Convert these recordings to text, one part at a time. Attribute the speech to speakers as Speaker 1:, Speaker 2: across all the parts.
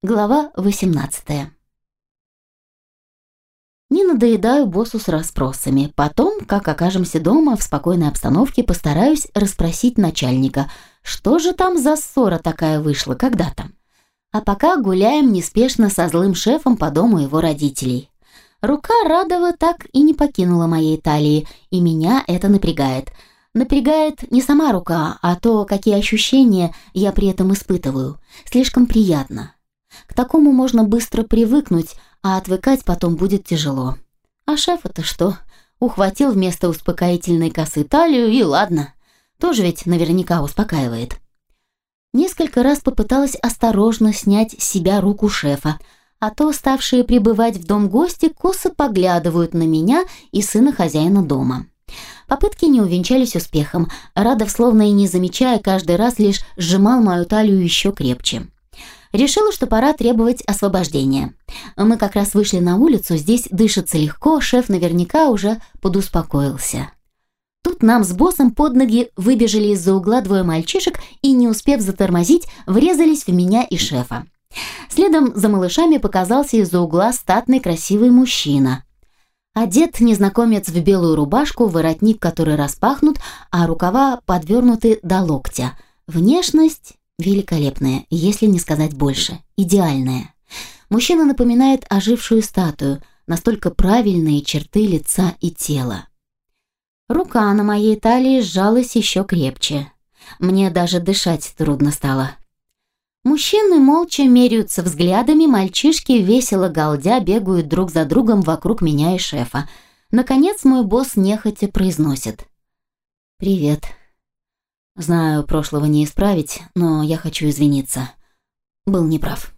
Speaker 1: Глава 18. Не надоедаю боссу с расспросами. Потом, как окажемся дома, в спокойной обстановке постараюсь расспросить начальника, что же там за ссора такая вышла когда-то. А пока гуляем неспешно со злым шефом по дому его родителей. Рука Радова так и не покинула моей талии, и меня это напрягает. Напрягает не сама рука, а то, какие ощущения я при этом испытываю. Слишком приятно. К такому можно быстро привыкнуть, а отвыкать потом будет тяжело. А шеф это что? Ухватил вместо успокоительной косы талию и ладно. Тоже ведь наверняка успокаивает. Несколько раз попыталась осторожно снять с себя руку шефа, а то ставшие пребывать в дом гости косо поглядывают на меня и сына хозяина дома. Попытки не увенчались успехом. Радов, словно и не замечая, каждый раз лишь сжимал мою талию еще крепче. Решила, что пора требовать освобождения. Мы как раз вышли на улицу, здесь дышится легко, шеф наверняка уже подуспокоился. Тут нам с боссом под ноги выбежали из-за угла двое мальчишек и, не успев затормозить, врезались в меня и шефа. Следом за малышами показался из-за угла статный красивый мужчина. Одет незнакомец в белую рубашку, воротник который распахнут, а рукава подвернуты до локтя. Внешность Великолепная, если не сказать больше. Идеальная. Мужчина напоминает ожившую статую, настолько правильные черты лица и тела. Рука на моей талии сжалась еще крепче. Мне даже дышать трудно стало. Мужчины молча меряются взглядами, мальчишки весело галдя бегают друг за другом вокруг меня и шефа. Наконец мой босс нехотя произносит. «Привет, Знаю, прошлого не исправить, но я хочу извиниться. Был неправ.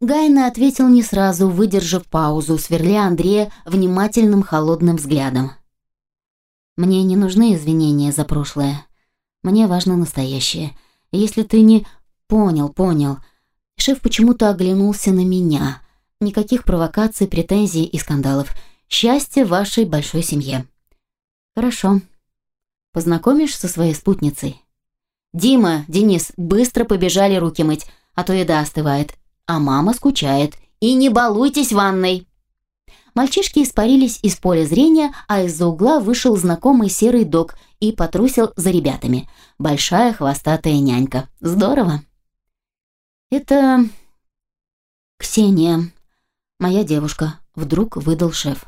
Speaker 1: Гайна ответил не сразу, выдержав паузу, сверля Андрея внимательным холодным взглядом. «Мне не нужны извинения за прошлое. Мне важно настоящее. Если ты не... Понял, понял. Шеф почему-то оглянулся на меня. Никаких провокаций, претензий и скандалов. Счастья вашей большой семье». «Хорошо», Познакомишь со своей спутницей?» «Дима, Денис, быстро побежали руки мыть, а то еда остывает. А мама скучает. И не балуйтесь ванной!» Мальчишки испарились из поля зрения, а из-за угла вышел знакомый серый дог и потрусил за ребятами. Большая хвостатая нянька. Здорово. «Это... Ксения, моя девушка», — вдруг выдал шеф.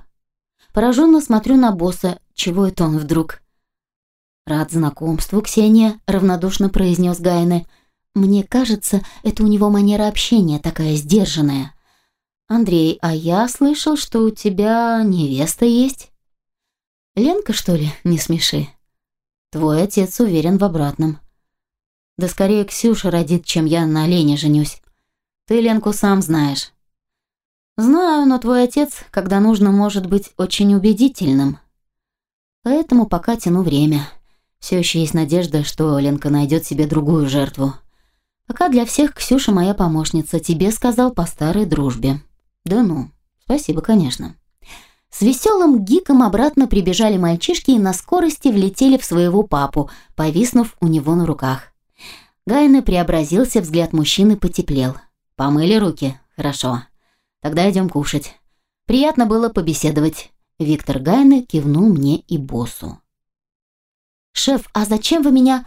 Speaker 1: Пораженно смотрю на босса. Чего это он вдруг? «Рад знакомству, Ксения», — равнодушно произнес Гайне. «Мне кажется, это у него манера общения такая сдержанная». «Андрей, а я слышал, что у тебя невеста есть?» «Ленка, что ли? Не смеши». «Твой отец уверен в обратном». «Да скорее Ксюша родит, чем я на Лене женюсь. Ты Ленку сам знаешь». «Знаю, но твой отец, когда нужно, может быть очень убедительным. Поэтому пока тяну время». Все еще есть надежда, что Ленка найдет себе другую жертву. Пока для всех Ксюша моя помощница, тебе сказал по старой дружбе. Да ну, спасибо, конечно. С веселым гиком обратно прибежали мальчишки и на скорости влетели в своего папу, повиснув у него на руках. Гайна преобразился, взгляд мужчины потеплел. «Помыли руки? Хорошо. Тогда идем кушать. Приятно было побеседовать». Виктор Гайны кивнул мне и боссу. «Шеф, а зачем вы меня...»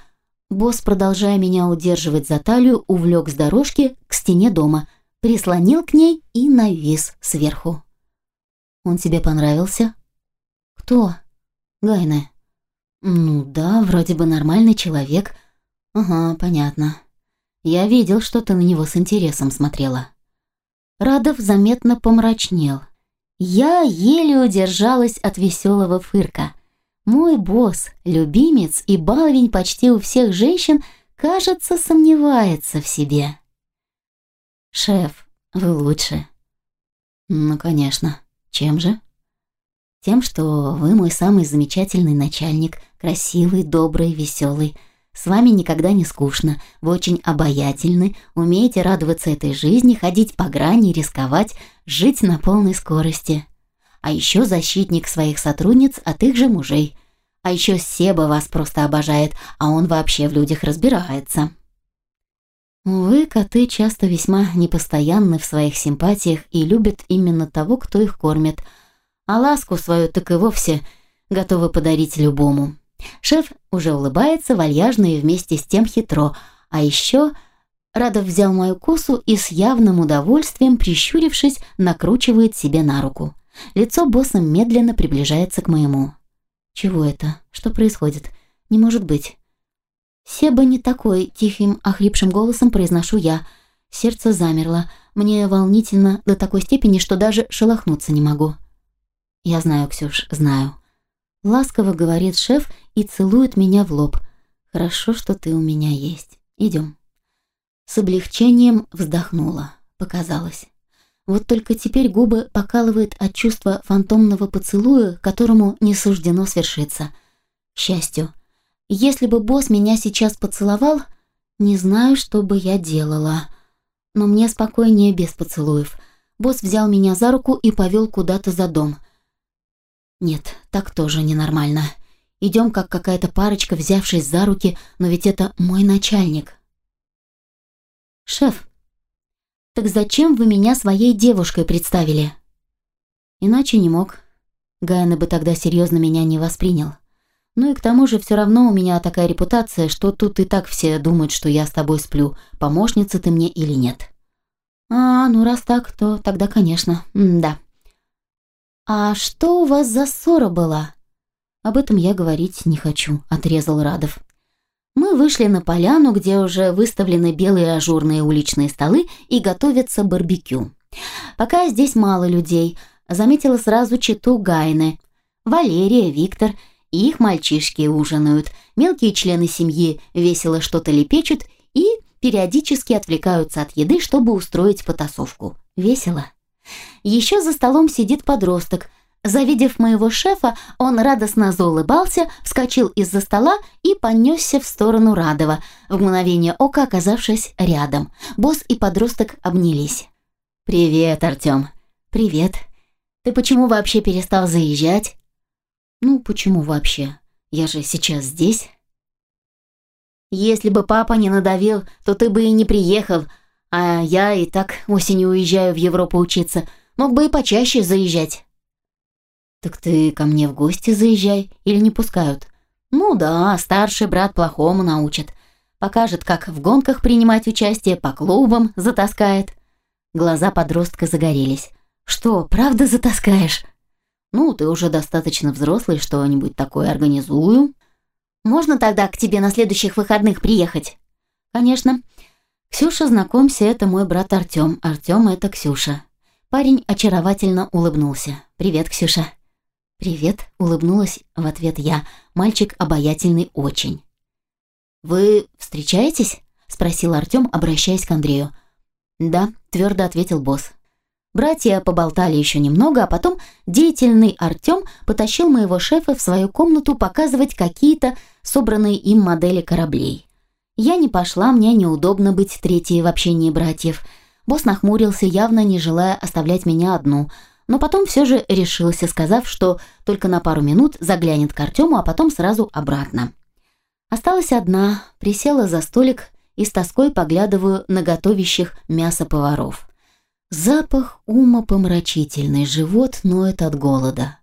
Speaker 1: Босс, продолжая меня удерживать за талию, увлек с дорожки к стене дома, прислонил к ней и навис сверху. «Он тебе понравился?» «Кто?» «Гайна». «Ну да, вроде бы нормальный человек». «Ага, понятно. Я видел, что ты на него с интересом смотрела». Радов заметно помрачнел. Я еле удержалась от веселого фырка – мой босс, любимец и баловень почти у всех женщин, кажется, сомневается в себе. «Шеф, вы лучше». «Ну, конечно. Чем же?» «Тем, что вы мой самый замечательный начальник, красивый, добрый, веселый. С вами никогда не скучно, вы очень обаятельны, умеете радоваться этой жизни, ходить по грани, рисковать, жить на полной скорости» а еще защитник своих сотрудниц от их же мужей. А еще Себа вас просто обожает, а он вообще в людях разбирается. Увы, коты часто весьма непостоянны в своих симпатиях и любят именно того, кто их кормит, а ласку свою так и вовсе готовы подарить любому. Шеф уже улыбается, вальяжно и вместе с тем хитро, а еще Радов взял мою косу и с явным удовольствием, прищурившись, накручивает себе на руку. Лицо босса медленно приближается к моему. «Чего это? Что происходит? Не может быть». «Себа не такой», — тихим, охрипшим голосом произношу я. Сердце замерло. Мне волнительно до такой степени, что даже шелохнуться не могу. «Я знаю, Ксюш, знаю». Ласково говорит шеф и целует меня в лоб. «Хорошо, что ты у меня есть. Идем». С облегчением вздохнула. Показалось. Вот только теперь губы покалывает от чувства фантомного поцелуя, которому не суждено свершиться. К счастью, если бы босс меня сейчас поцеловал, не знаю, что бы я делала. Но мне спокойнее без поцелуев. Босс взял меня за руку и повел куда-то за дом. Нет, так тоже ненормально. Идем как какая-то парочка, взявшись за руки, но ведь это мой начальник. «Шеф, так зачем вы меня своей девушкой представили?» Иначе не мог. Гайна бы тогда серьезно меня не воспринял. Ну и к тому же все равно у меня такая репутация, что тут и так все думают, что я с тобой сплю, помощница ты мне или нет. А, ну раз так, то тогда, конечно, М да. А что у вас за ссора была? Об этом я говорить не хочу, отрезал Радов. Мы вышли на поляну, где уже выставлены белые ажурные уличные столы и готовится барбекю. Пока здесь мало людей, заметила сразу читу Гайны. Валерия, Виктор и их мальчишки ужинают. Мелкие члены семьи весело что-то лепечут и периодически отвлекаются от еды, чтобы устроить потасовку. Весело. Еще за столом сидит подросток – Завидев моего шефа, он радостно заулыбался, вскочил из-за стола и понесся в сторону Радова, в мгновение ока оказавшись рядом. Босс и подросток обнялись. «Привет, Артем». «Привет. Ты почему вообще перестал заезжать?» «Ну, почему вообще? Я же сейчас здесь». «Если бы папа не надавил, то ты бы и не приехал, а я и так осенью уезжаю в Европу учиться. Мог бы и почаще заезжать». «Так ты ко мне в гости заезжай или не пускают?» «Ну да, старший брат плохому научит. Покажет, как в гонках принимать участие, по клубам затаскает». Глаза подростка загорелись. «Что, правда затаскаешь?» «Ну, ты уже достаточно взрослый, что-нибудь такое организую». «Можно тогда к тебе на следующих выходных приехать?» «Конечно. Ксюша, знакомься, это мой брат Артем. Артем — это Ксюша». Парень очаровательно улыбнулся. «Привет, Ксюша». «Привет», — улыбнулась в ответ я. Мальчик обаятельный очень. «Вы встречаетесь?» — спросил Артем, обращаясь к Андрею. «Да», — твердо ответил босс. Братья поболтали еще немного, а потом деятельный Артем потащил моего шефа в свою комнату показывать какие-то собранные им модели кораблей. Я не пошла, мне неудобно быть третьей в общении братьев. Босс нахмурился, явно не желая оставлять меня одну — но потом все же решился, сказав, что только на пару минут заглянет к Артему, а потом сразу обратно. Осталась одна, присела за столик и с тоской поглядываю на готовящих мясо поваров. Запах умопомрачительный, живот ноет от голода.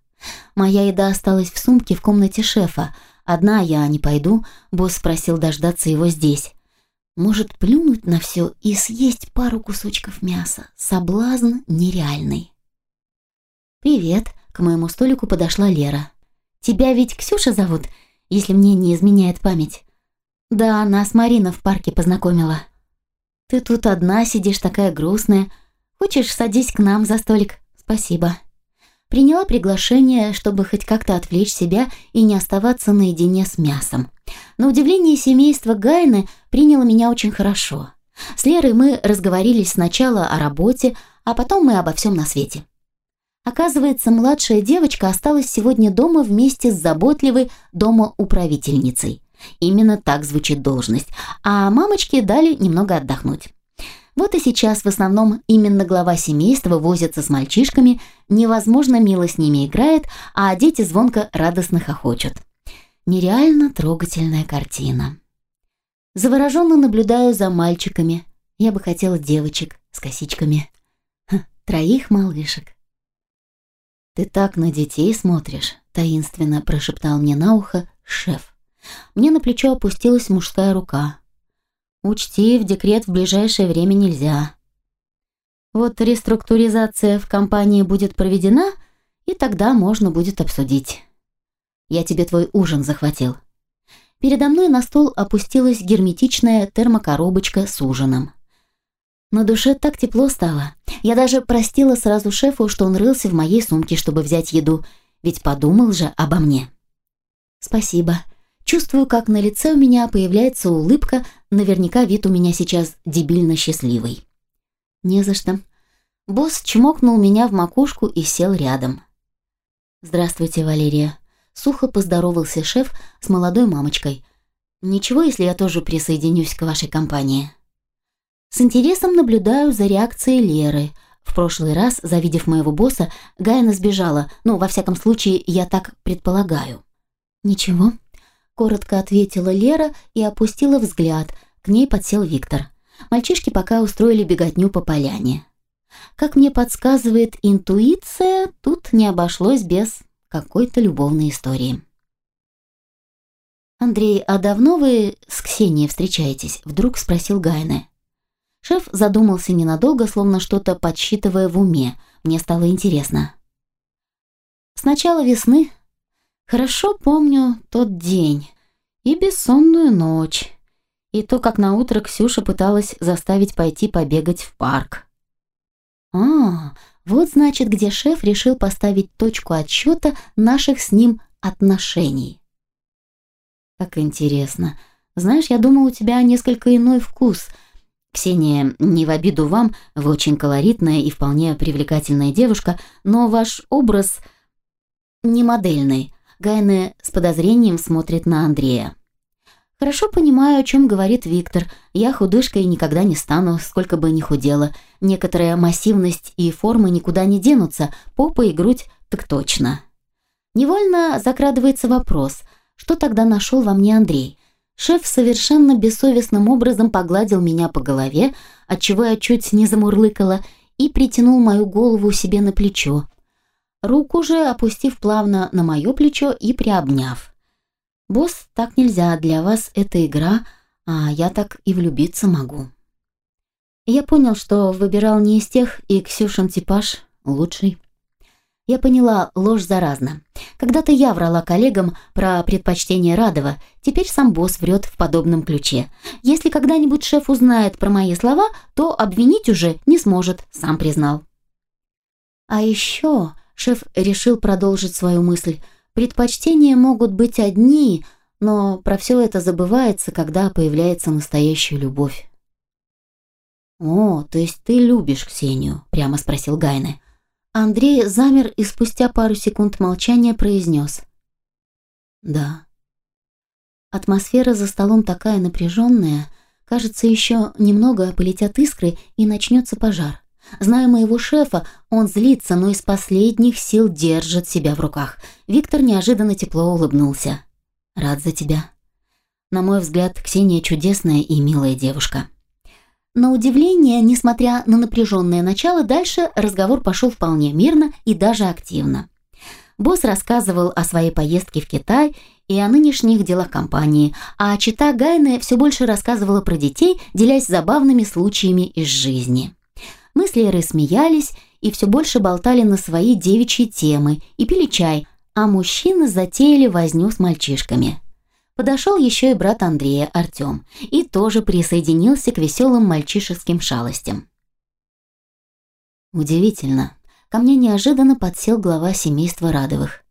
Speaker 1: Моя еда осталась в сумке в комнате шефа. Одна я не пойду, босс просил дождаться его здесь. Может, плюнуть на все и съесть пару кусочков мяса. Соблазн нереальный. «Привет», — к моему столику подошла Лера. «Тебя ведь Ксюша зовут, если мне не изменяет память?» «Да, нас Марина в парке познакомила». «Ты тут одна сидишь такая грустная. Хочешь, садись к нам за столик?» «Спасибо». Приняла приглашение, чтобы хоть как-то отвлечь себя и не оставаться наедине с мясом. На удивление семейство Гайны приняло меня очень хорошо. С Лерой мы разговорились сначала о работе, а потом мы обо всем на свете. Оказывается, младшая девочка осталась сегодня дома вместе с заботливой домоуправительницей. Именно так звучит должность. А мамочке дали немного отдохнуть. Вот и сейчас в основном именно глава семейства возится с мальчишками, невозможно мило с ними играет, а дети звонко радостно хохочут. Нереально трогательная картина. Завороженно наблюдаю за мальчиками. Я бы хотела девочек с косичками. Ха, троих малышек. «Ты так на детей смотришь», — таинственно прошептал мне на ухо шеф. Мне на плечо опустилась мужская рука. «Учти, в декрет в ближайшее время нельзя. Вот реструктуризация в компании будет проведена, и тогда можно будет обсудить. Я тебе твой ужин захватил». Передо мной на стол опустилась герметичная термокоробочка с ужином. На душе так тепло стало. Я даже простила сразу шефу, что он рылся в моей сумке, чтобы взять еду, ведь подумал же обо мне. Спасибо. Чувствую, как на лице у меня появляется улыбка, наверняка вид у меня сейчас дебильно счастливый. Не за что. Босс чмокнул меня в макушку и сел рядом. «Здравствуйте, Валерия». Сухо поздоровался шеф с молодой мамочкой. «Ничего, если я тоже присоединюсь к вашей компании?» С интересом наблюдаю за реакцией Леры. В прошлый раз, завидев моего босса, Гайна сбежала, ну, во всяком случае, я так предполагаю. «Ничего», — коротко ответила Лера и опустила взгляд. К ней подсел Виктор. Мальчишки пока устроили беготню по поляне. Как мне подсказывает интуиция, тут не обошлось без какой-то любовной истории. «Андрей, а давно вы с Ксенией встречаетесь?» — вдруг спросил Гайне. Шеф задумался ненадолго, словно что-то подсчитывая в уме. Мне стало интересно. С начала весны хорошо помню тот день и бессонную ночь, и то, как на утро Ксюша пыталась заставить пойти побегать в парк. А, вот значит, где шеф решил поставить точку отсчета наших с ним отношений. Как интересно. Знаешь, я думал, у тебя несколько иной вкус — Ксения, не в обиду вам, вы очень колоритная и вполне привлекательная девушка, но ваш образ не модельный. Гайне с подозрением смотрит на Андрея. Хорошо понимаю, о чем говорит Виктор. Я худышкой никогда не стану, сколько бы ни худела. Некоторая массивность и формы никуда не денутся, попа и грудь так точно. Невольно закрадывается вопрос, что тогда нашел во мне Андрей? Шеф совершенно бессовестным образом погладил меня по голове, отчего я чуть не замурлыкала, и притянул мою голову себе на плечо. Руку же опустив плавно на мое плечо и приобняв. «Босс, так нельзя, для вас это игра, а я так и влюбиться могу». Я понял, что выбирал не из тех, и Ксюшин типаж лучший. Я поняла, ложь заразна. Когда-то я врала коллегам про предпочтение Радова, теперь сам босс врет в подобном ключе. Если когда-нибудь шеф узнает про мои слова, то обвинить уже не сможет, сам признал. А еще шеф решил продолжить свою мысль. Предпочтения могут быть одни, но про все это забывается, когда появляется настоящая любовь. «О, то есть ты любишь Ксению?» – прямо спросил Гайне. Андрей замер и спустя пару секунд молчания произнес. «Да». Атмосфера за столом такая напряженная. Кажется, еще немного полетят искры и начнется пожар. Зная моего шефа, он злится, но из последних сил держит себя в руках. Виктор неожиданно тепло улыбнулся. «Рад за тебя». На мой взгляд, Ксения чудесная и милая девушка. На удивление, несмотря на напряженное начало, дальше разговор пошел вполне мирно и даже активно. Босс рассказывал о своей поездке в Китай и о нынешних делах компании, а чита Гайне все больше рассказывала про детей, делясь забавными случаями из жизни. Мы с Лерой смеялись и все больше болтали на свои девичьи темы и пили чай, а мужчины затеяли возню с мальчишками. Подошел еще и брат Андрея, Артем, и тоже присоединился к веселым мальчишеским шалостям. Удивительно, ко мне неожиданно подсел глава семейства Радовых.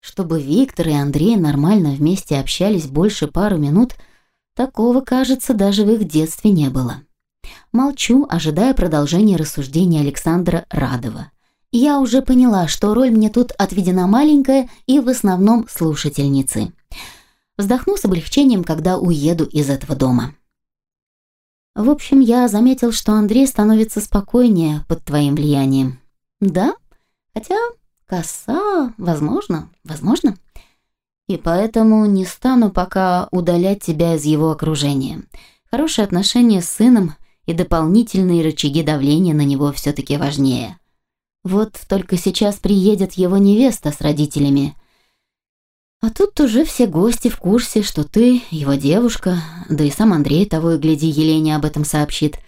Speaker 1: Чтобы Виктор и Андрей нормально вместе общались больше пару минут, такого, кажется, даже в их детстве не было. Молчу, ожидая продолжения рассуждений Александра Радова. Я уже поняла, что роль мне тут отведена маленькая и в основном слушательницы – Вздохну с облегчением, когда уеду из этого дома. В общем, я заметил, что Андрей становится спокойнее под твоим влиянием. Да? Хотя коса, возможно, возможно. И поэтому не стану пока удалять тебя из его окружения. Хорошие отношения с сыном и дополнительные рычаги давления на него все-таки важнее. Вот только сейчас приедет его невеста с родителями. А тут уже все гости в курсе, что ты, его девушка, да и сам Андрей того и гляди Елене об этом сообщит.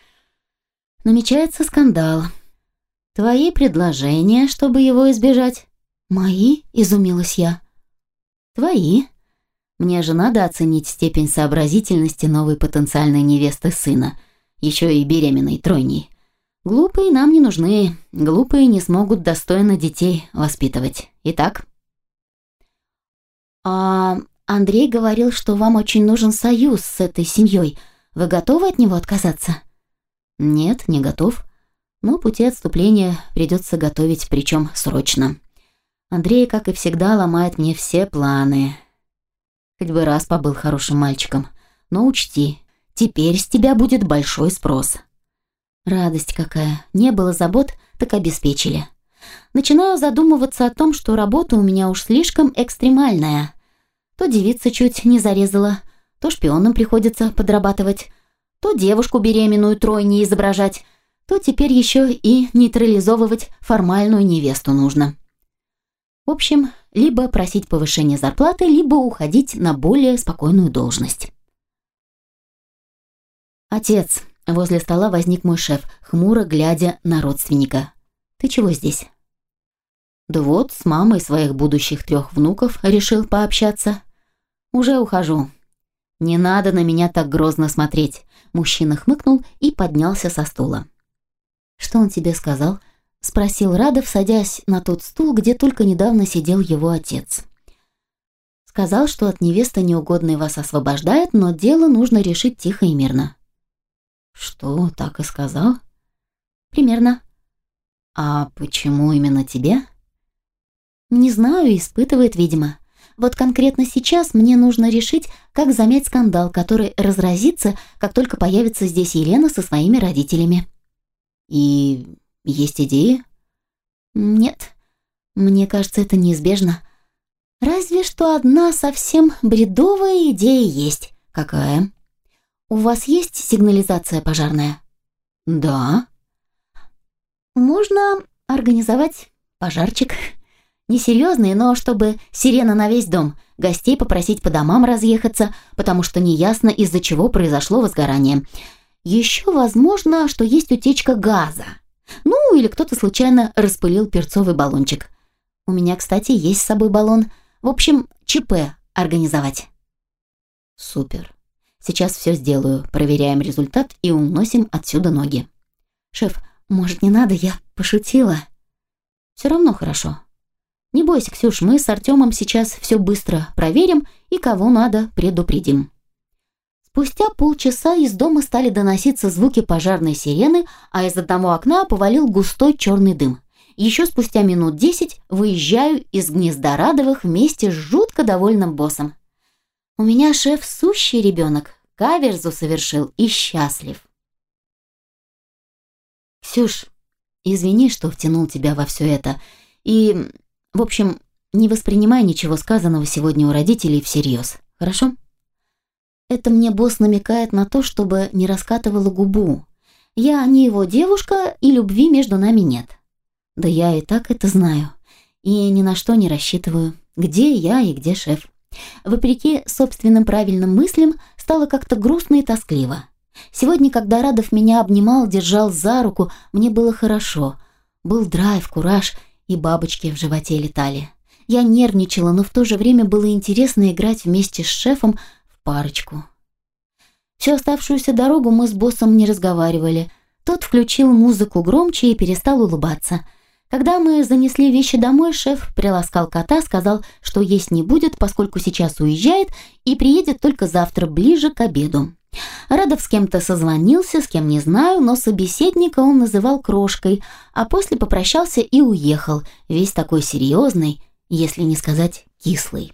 Speaker 1: Намечается скандал. Твои предложения, чтобы его избежать? Мои? Изумилась я. Твои. Мне же надо оценить степень сообразительности новой потенциальной невесты сына, еще и беременной тройней. Глупые нам не нужны, глупые не смогут достойно детей воспитывать. Итак? А Андрей говорил, что вам очень нужен союз с этой семьей. Вы готовы от него отказаться? Нет, не готов. Но пути отступления придется готовить, причем срочно. Андрей, как и всегда, ломает мне все планы. Хоть бы раз побыл хорошим мальчиком. Но учти, теперь с тебя будет большой спрос. Радость какая. Не было забот, так обеспечили. Начинаю задумываться о том, что работа у меня уж слишком экстремальная. То девица чуть не зарезала, то шпионам приходится подрабатывать, то девушку беременную тройни изображать, то теперь еще и нейтрализовывать формальную невесту нужно. В общем, либо просить повышения зарплаты, либо уходить на более спокойную должность. Отец, Возле стола возник мой шеф, хмуро глядя на родственника. «Ты чего здесь?» «Да вот, с мамой своих будущих трех внуков решил пообщаться. Уже ухожу». «Не надо на меня так грозно смотреть», – мужчина хмыкнул и поднялся со стула. «Что он тебе сказал?» – спросил Радов, садясь на тот стул, где только недавно сидел его отец. «Сказал, что от невесты неугодной вас освобождает, но дело нужно решить тихо и мирно». «Что, так и сказал?» «Примерно». «А почему именно тебе?» «Не знаю, испытывает, видимо. Вот конкретно сейчас мне нужно решить, как замять скандал, который разразится, как только появится здесь Елена со своими родителями». «И есть идеи?» «Нет. Мне кажется, это неизбежно. Разве что одна совсем бредовая идея есть». «Какая?» «У вас есть сигнализация пожарная?» «Да». «Можно организовать пожарчик. Несерьезный, но чтобы сирена на весь дом, гостей попросить по домам разъехаться, потому что неясно, из-за чего произошло возгорание. Еще возможно, что есть утечка газа. Ну, или кто-то случайно распылил перцовый баллончик. У меня, кстати, есть с собой баллон. В общем, ЧП организовать». «Супер. Сейчас все сделаю, проверяем результат и уносим отсюда ноги. Шеф, может, не надо, я пошутила. Все равно хорошо. Не бойся, Ксюш, мы с Артемом сейчас все быстро проверим и кого надо предупредим. Спустя полчаса из дома стали доноситься звуки пожарной сирены, а из одного окна повалил густой черный дым. Еще спустя минут десять выезжаю из гнезда Радовых вместе с жутко довольным боссом. У меня шеф сущий ребенок, каверзу совершил и счастлив. Ксюш, извини, что втянул тебя во все это. И, в общем, не воспринимай ничего сказанного сегодня у родителей всерьез, хорошо? Это мне босс намекает на то, чтобы не раскатывала губу. Я не его девушка, и любви между нами нет. Да я и так это знаю. И ни на что не рассчитываю. Где я и где шеф. Вопреки собственным правильным мыслям, стало как-то грустно и тоскливо. Сегодня, когда Радов меня обнимал, держал за руку, мне было хорошо. Был драйв, кураж, и бабочки в животе летали. Я нервничала, но в то же время было интересно играть вместе с шефом в парочку. Всю оставшуюся дорогу мы с боссом не разговаривали. Тот включил музыку громче и перестал улыбаться – когда мы занесли вещи домой, шеф приласкал кота, сказал, что есть не будет, поскольку сейчас уезжает и приедет только завтра, ближе к обеду. Радов с кем-то созвонился, с кем не знаю, но собеседника он называл крошкой, а после попрощался и уехал, весь такой серьезный, если не сказать кислый.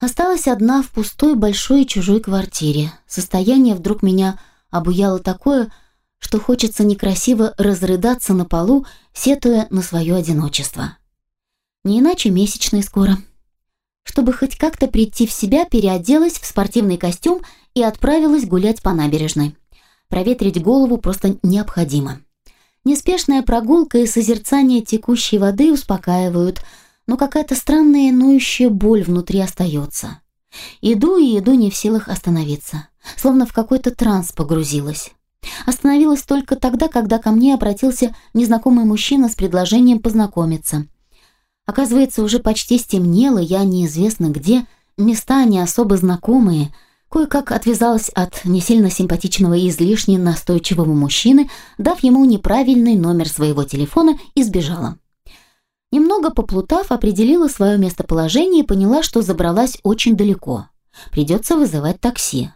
Speaker 1: Осталась одна в пустой большой чужой квартире. Состояние вдруг меня обуяло такое, что хочется некрасиво разрыдаться на полу, сетуя на свое одиночество. Не иначе месячной скоро. Чтобы хоть как-то прийти в себя, переоделась в спортивный костюм и отправилась гулять по набережной. Проветрить голову просто необходимо. Неспешная прогулка и созерцание текущей воды успокаивают, но какая-то странная ноющая боль внутри остается. Иду и иду не в силах остановиться, словно в какой-то транс погрузилась. Остановилась только тогда, когда ко мне обратился незнакомый мужчина с предложением познакомиться. Оказывается, уже почти стемнело, я неизвестно где, места не особо знакомые. Кое-как отвязалась от не сильно симпатичного и излишне настойчивого мужчины, дав ему неправильный номер своего телефона и сбежала. Немного поплутав, определила свое местоположение и поняла, что забралась очень далеко. Придется вызывать такси.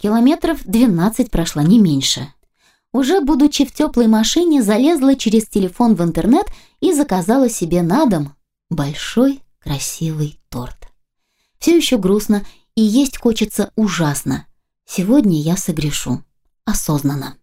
Speaker 1: Километров 12 прошла, не меньше. Уже будучи в теплой машине, залезла через телефон в интернет и заказала себе на дом большой красивый торт. Все еще грустно и есть хочется ужасно. Сегодня я согрешу. Осознанно.